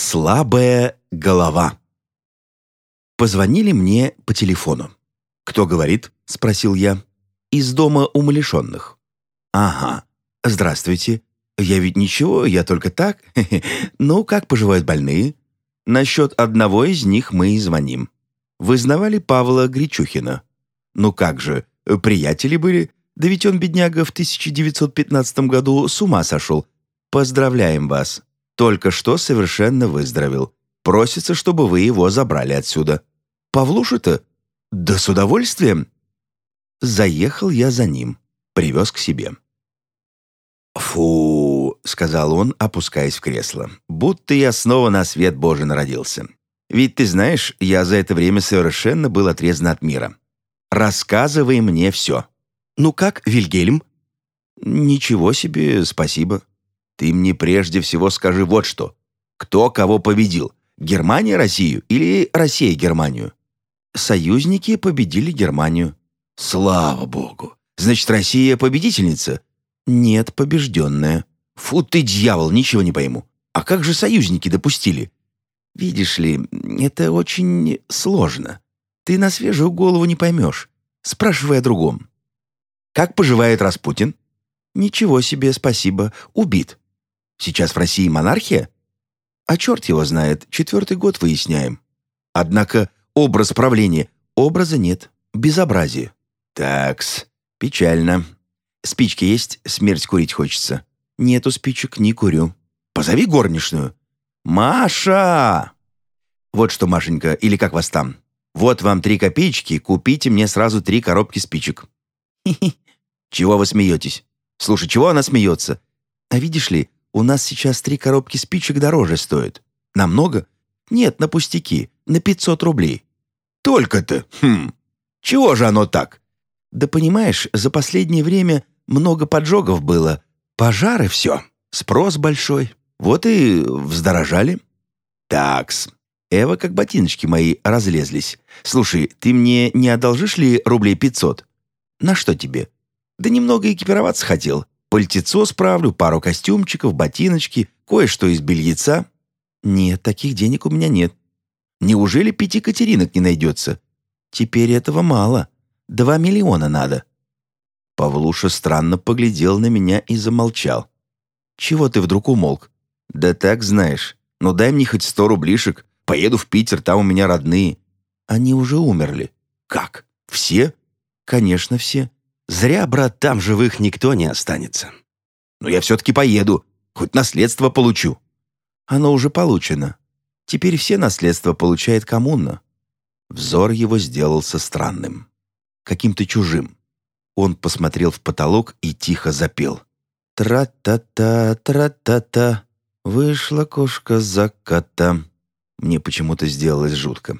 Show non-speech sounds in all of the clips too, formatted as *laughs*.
Слабая голова. Позвонили мне по телефону. «Кто говорит?» — спросил я. «Из дома умалишенных». «Ага. Здравствуйте. Я ведь ничего, я только так. *laughs* Ну, как поживают больные?» «Насчет одного из них мы и звоним. Вы знавали Павла Гречухина?» «Ну как же, приятели были. Да ведь он, бедняга, в 1915 году с ума сошел. Поздравляем вас. Только что совершенно выздоровел. Просится, чтобы вы его забрали отсюда. Павлуша-то? Да с удовольствием. Заехал я за ним. Привез к себе. «Фу», — сказал он, опускаясь в кресло, «будто я снова на свет Божий народился. Ведь ты знаешь, я за это время совершенно был отрезан от мира. Рассказывай мне все. Ну как, Вильгельм?» «Ничего себе, спасибо. Ты мне прежде всего скажи вот что. Кто кого победил? Германия Россию или Россия Германию? Союзники победили Германию. Слава богу. Значит, Россия победительница? Нет, побежденная. Фу ты, дьявол, ничего не пойму. А как же союзники допустили? Видишь ли, это очень сложно. Ты на свежую голову не поймешь. Спрашивай о другом. Как поживает Распутин? Ничего себе, спасибо. Убит. Сейчас в России монархия? А черт его знает, четвертый год выясняем. Однако образ правления, образа нет, безобразие. Такс, печально. Спички есть, смерть курить хочется. Нету спичек, не курю. Позови горничную. Маша! Вот что, Машенька, или как вас там? Вот вам три копеечки, купите мне сразу три коробки спичек. Хи-хи. Чего вы смеетесь? Слушай, чего она смеется? А видишь ли, у нас сейчас три коробки спичек дороже стоят. Намного? Нет, на пустяки. На 500 рублей. Только-то? Хм. Чего же оно так? Да понимаешь, за последнее время много поджогов было. Пожары все. Спрос большой. Вот и вздорожали. Такс. Эва, как ботиночки мои, разлезлись. Слушай, ты мне не одолжишь ли рублей 500? На что тебе? Да немного экипироваться хотел. Пальтецо справлю, пару костюмчиков, ботиночки, кое-что из бельица. Нет, таких денег у меня нет. Неужели пяти Катеринок не найдется? Теперь этого мало. Два миллиона надо. Павлуша странно поглядел на меня и замолчал. «Чего ты вдруг умолк?» «Да так знаешь. Ну дай мне хоть сто рублишек. Поеду в Питер, там у меня родные». «Они уже умерли». «Как? Все?» «Конечно, все. Зря, брат, там живых никто не останется. Но я все-таки поеду, хоть наследство получу. Оно уже получено. Теперь все наследства получает коммуна. Взор его сделался странным, каким-то чужим. Он посмотрел в потолок и тихо запел. «Тра-та-та, тра-та-та, вышла кошка за кота». Мне почему-то сделалось жутко.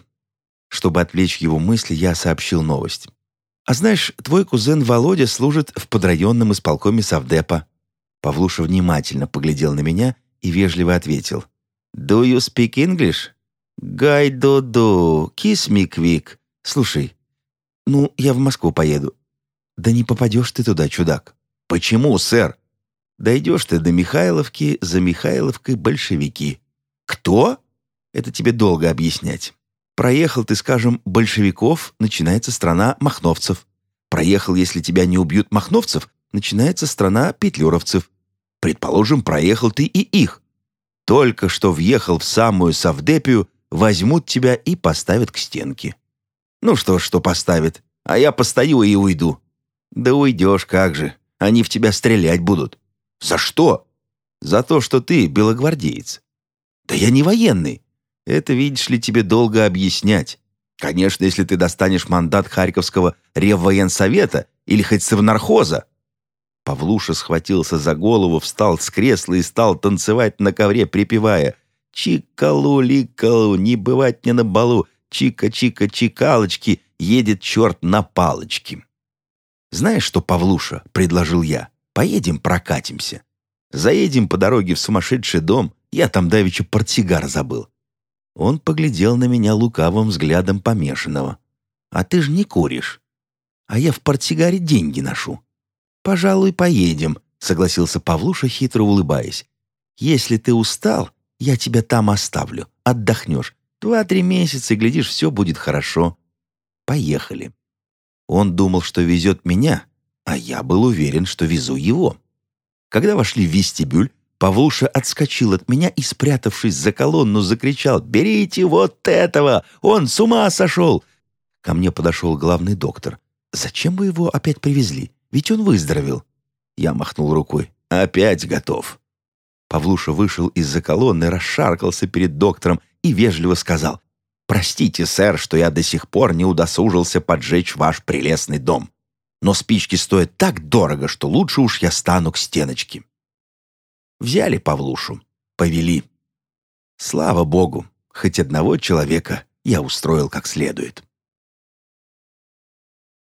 Чтобы отвлечь его мысли, я сообщил новость. А знаешь, твой кузен Володя служит в подрайонном исполкоме Совдепа». Павлуша внимательно поглядел на меня и вежливо ответил. «Do you speak English?» «Гай-до-до, kiss me quick». «Слушай, ну, я в Москву поеду». «Да не попадешь ты туда, чудак». «Почему, сэр?» «Дойдешь ты до Михайловки, за Михайловкой большевики». «Кто?» «Это тебе долго объяснять». Проехал ты, скажем, большевиков, начинается страна махновцев. Проехал, если тебя не убьют махновцев, начинается страна петлюровцев. Предположим, проехал ты и их. Только что въехал в самую Савдепию, возьмут тебя и поставят к стенке. Ну что что поставят, а я постою и уйду. Да уйдешь, как же, они в тебя стрелять будут. За что? За то, что ты белогвардеец. Да я не военный. Это, видишь ли, тебе долго объяснять. Конечно, если ты достанешь мандат Харьковского реввоенсовета или хоть совнархоза. Павлуша схватился за голову, встал с кресла и стал танцевать на ковре, припевая «Чикалу-ликалу, не бывать мне на балу, чика-чика-чикалочки, едет черт на палочке». «Знаешь что, Павлуша?» — предложил я. «Поедем прокатимся. Заедем по дороге в сумасшедший дом, я там давеча портсигар забыл. Он поглядел на меня лукавым взглядом помешанного. «А ты ж не куришь. А я в портсигаре деньги ношу». «Пожалуй, поедем», — согласился Павлуша, хитро улыбаясь. «Если ты устал, Я тебя там оставлю, отдохнешь. Два-три месяца, и, глядишь, все будет хорошо. Поехали. Он думал, что везет меня, а я был уверен, что везу его. Когда вошли в вестибюль, Павлуша отскочил от меня и, спрятавшись за колонну, закричал «Берите вот этого! Он с ума сошел!» Ко мне подошел главный доктор. «Зачем вы его опять привезли? Ведь он выздоровел». Я махнул рукой. «Опять готов». Павлуша вышел из-за колонны, расшаркался перед доктором и вежливо сказал «Простите, сэр, что я до сих пор не удосужился поджечь ваш прелестный дом. Но спички стоят так дорого, что лучше уж я стану к стеночке». Взяли Павлушу, повели. Слава богу, хоть одного человека я устроил как следует.